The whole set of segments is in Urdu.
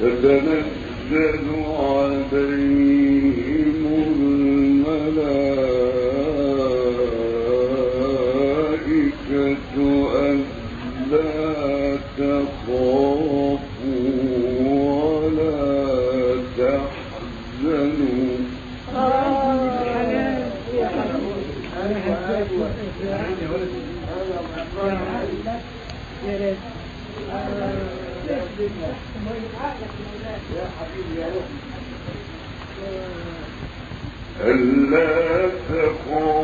تنزل عليهم الملائكة ألا تكون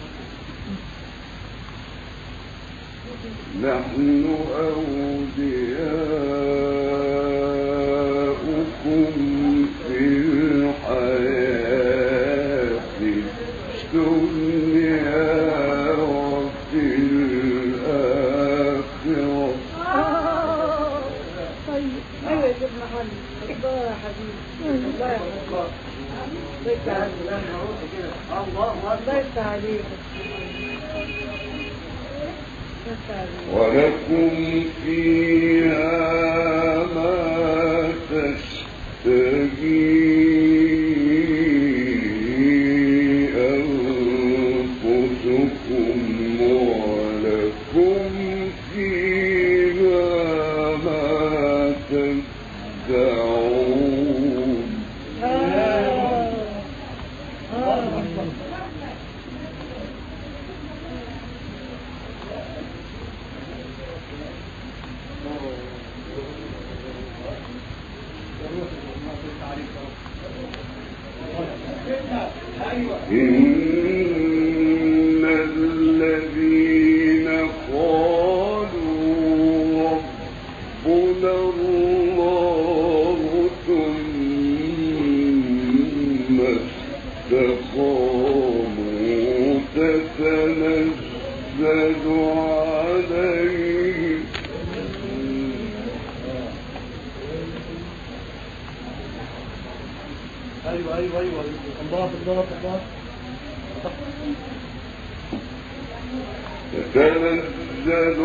نحن أولياء سگی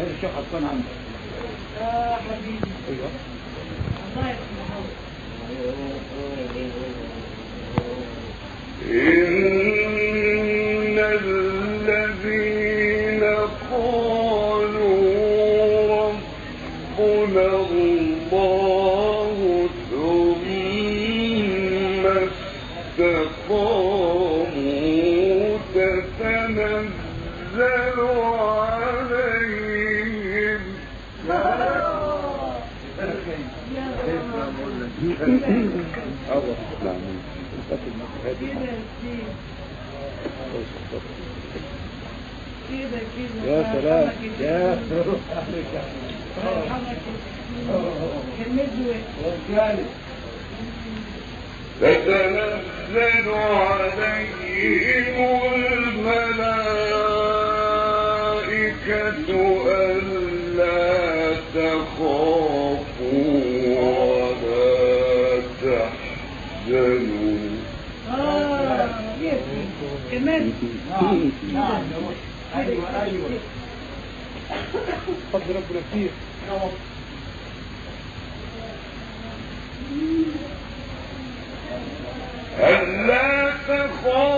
الشيخ حسان عندك حبيبي ايوه الله يرحمه يا سلام يا تتنزل عليهم الملائكة ألا تخافوا ولا تحزنوا آه كمان نعم نعم فضل رب العزيز هل لا تخاف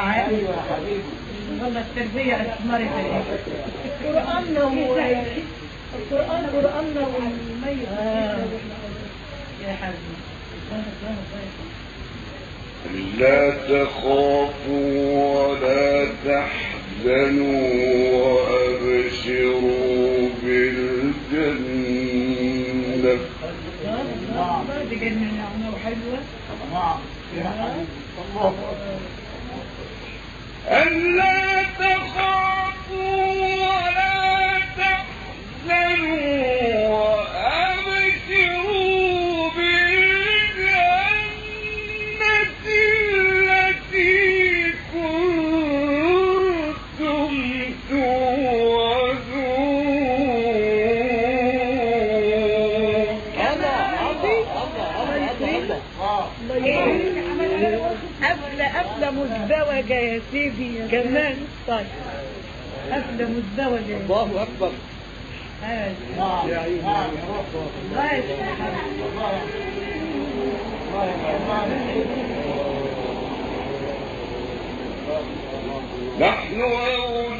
أعالي والله التربية أثمرت القرآن نور القرآن يا حبيبي لا تخافوا ولا تحزنوا وأبشروا بالجنة. الله جنة وحلوة الله أكبر اللہ تو جاي يا سيدي كمان طيب اسلم الدولة الله اكبر نحن أولى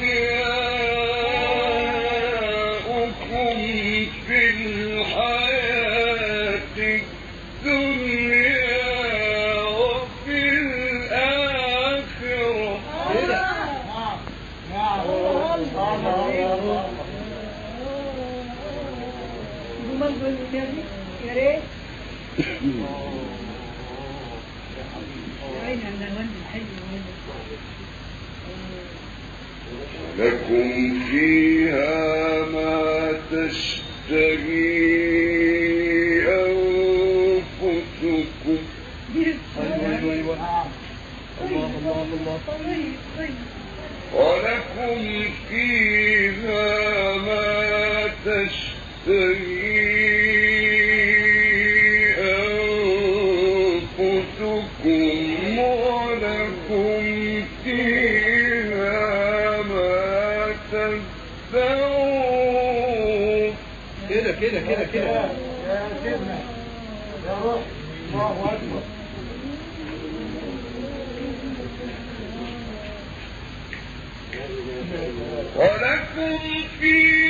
لكم فيها ما تشتهي أنفسكم ولكم فيها كده كده يا سيدنا يا روح الله اكبر ولكم فيه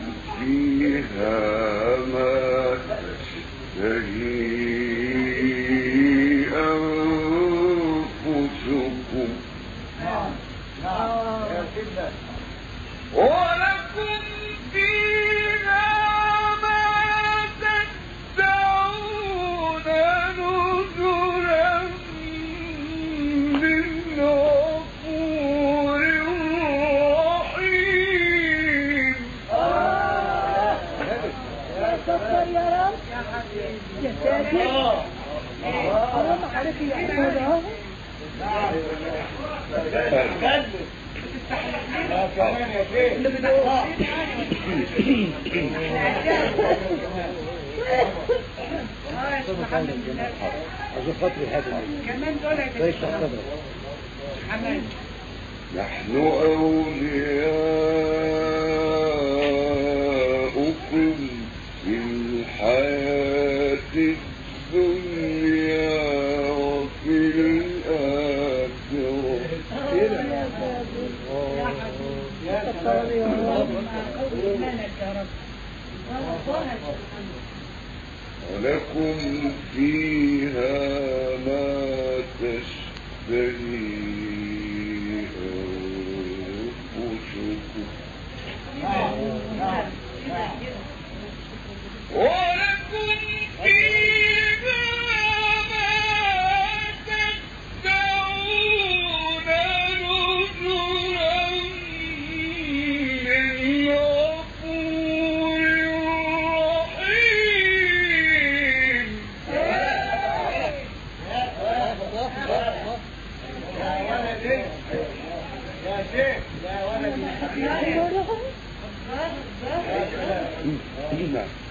ليس حمام نحن أولياؤكم في الحياة الدنيا وفي الآخرة ولكم فيها ما جی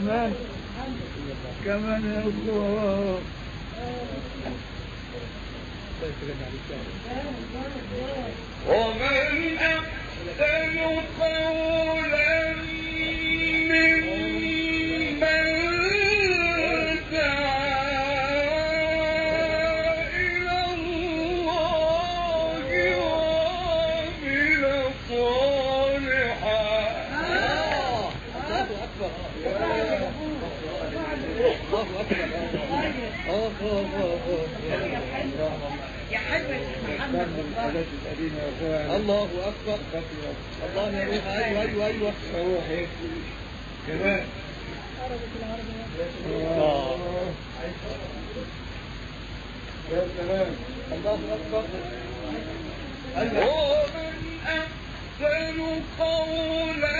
كمان كمان ومن أحسن قولا الله اكبر الله أيوة ايوه أيوة روحي كمان يا الله اكبر الله اكبر قولا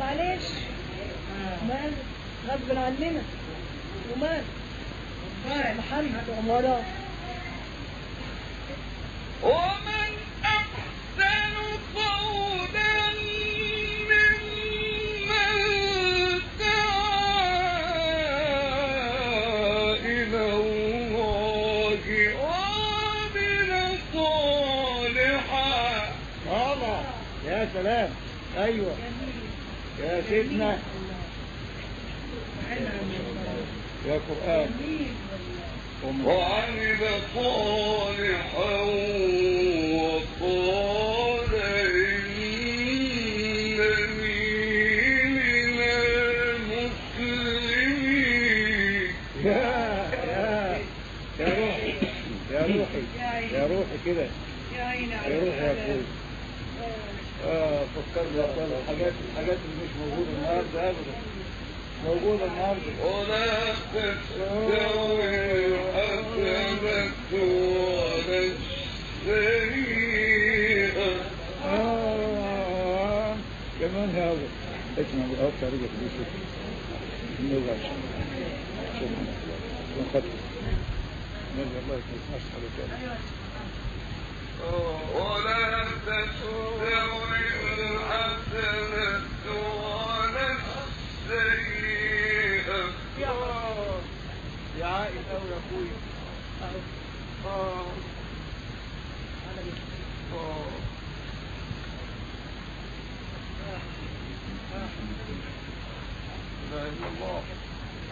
معلش مال غصب عننا ومال محمد ومراه ولن تسوء الحسنة ولا السيئة. يا عائشة يا أخوي الله.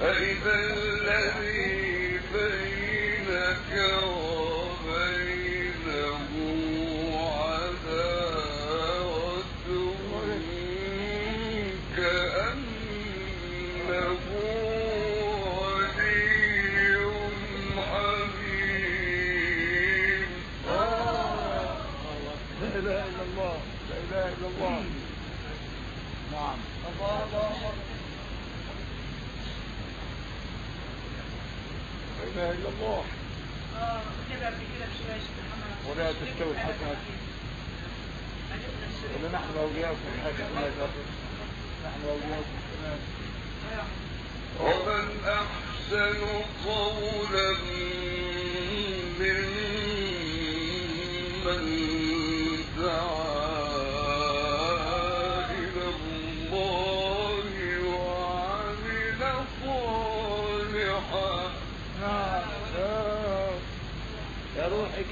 فإذا الذي بينك اله الا الله. ولا تستوي الحسنات ولا نحن أولياءكم الحسنة نحن أولياءكم ومن احسن قولا من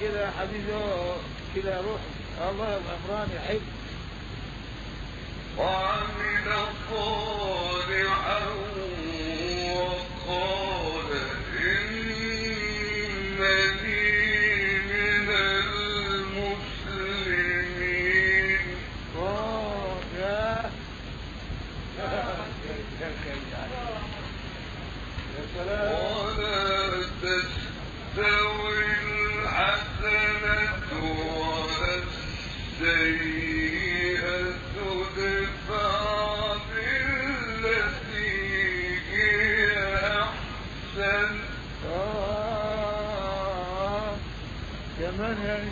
كده حبيبي كده روح. الله أمراني حب وعمل الصور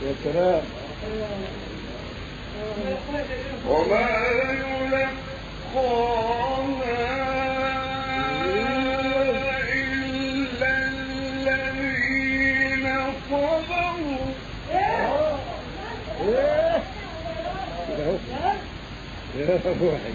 كلام وما يلقاها يا واحد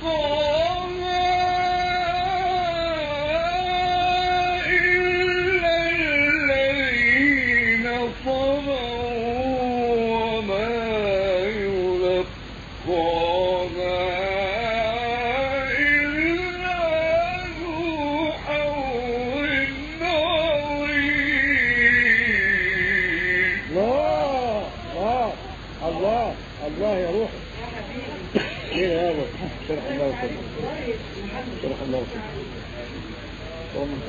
کو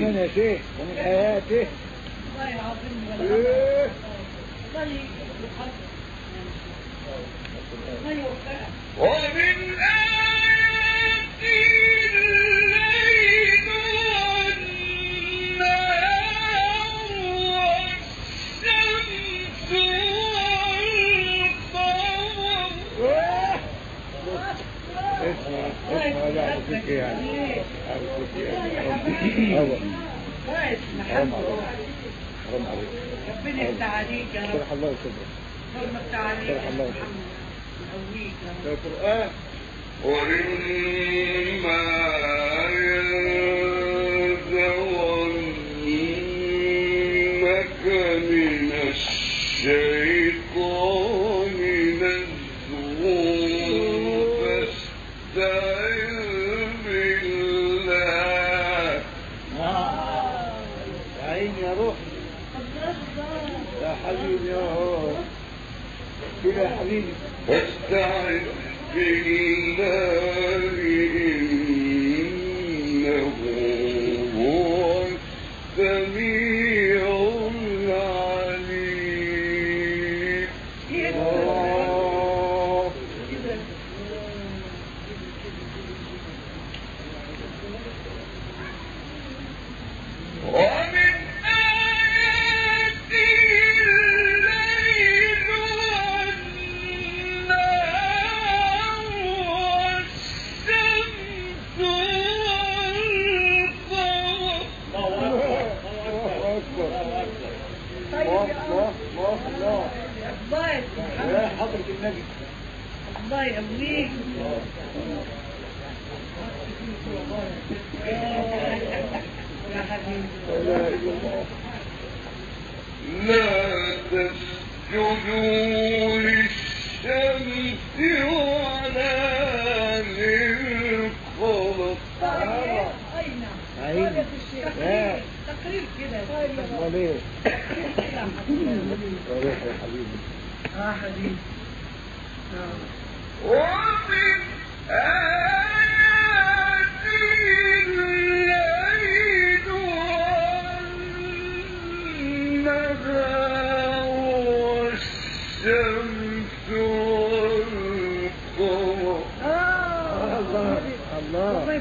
ومن آياته ومن آياته ومن آياته اسمع اسمع يعني حرام عليك حرام عليك ربنا يفتح عليك يا رب شرح الله صدرك حرمك عليك شرح الله صدرك يا قرآن وإما ينزغنك من الشيء سائی بھی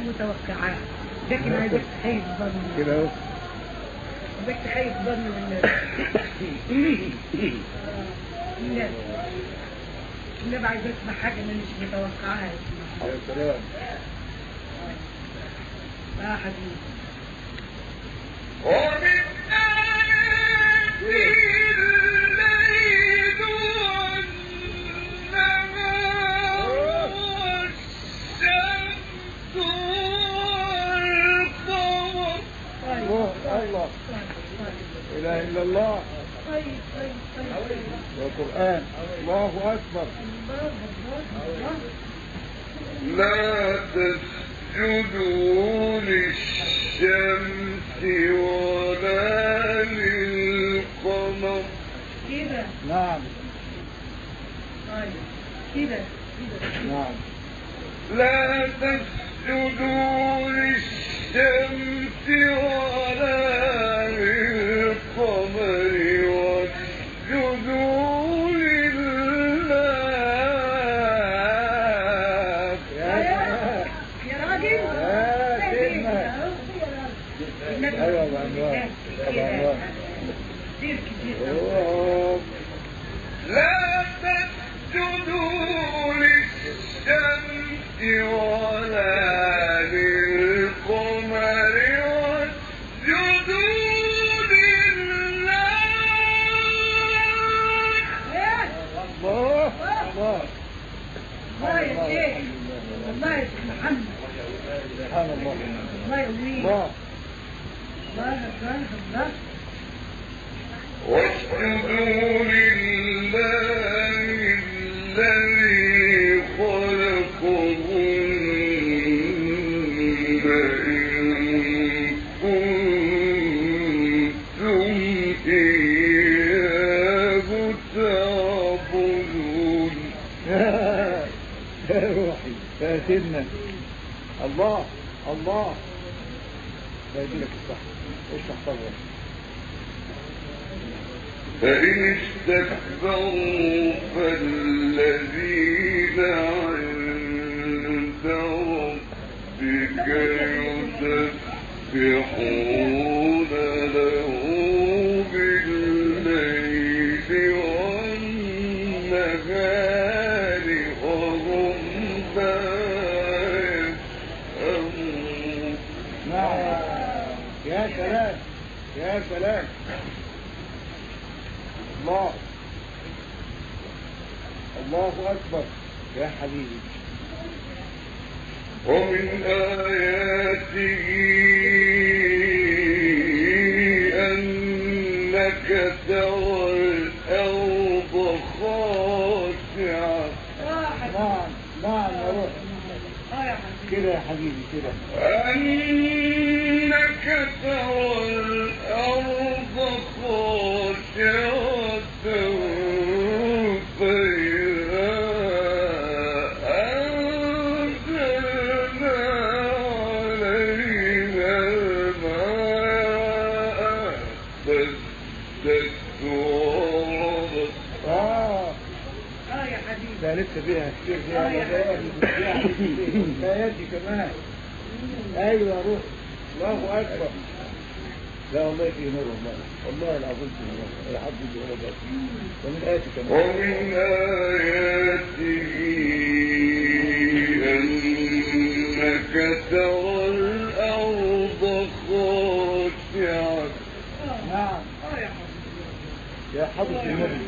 متوقعات لكن عايزك ظني كده اهو عايزك تخيب ظني بالناس الناس النبي عايز اسمع حاجه انا مش متوقعاها يسمعها. يا سلام اه حبيبي ومن آياته اله الا الله. والقران الله الله لا تسجدوا للشمس ولا للقمر. كده نعم. طيب كده نعم. لا تسجدوا سيدنا الله الله لا يجي لك الصح اشرح طبعا فإن استكبروا فالذين عند ربك يسبحون يا سلام الله. الله أكبر. يا حبيبي. ومن آياته أنك ترى الأرض خاشعة. نعم نعم يا روح اه يا حبيبي كده يا حبيبي كده. أنك ترى يا روح الله أكبر لا والله في نور والله والله العظيم في نور ولا حد يجي ولا بس ومن آياتي كمان ومن آياته أنك ترى الأرض خاشعة. نعم. اه يا حبيبي يا حضرة النبي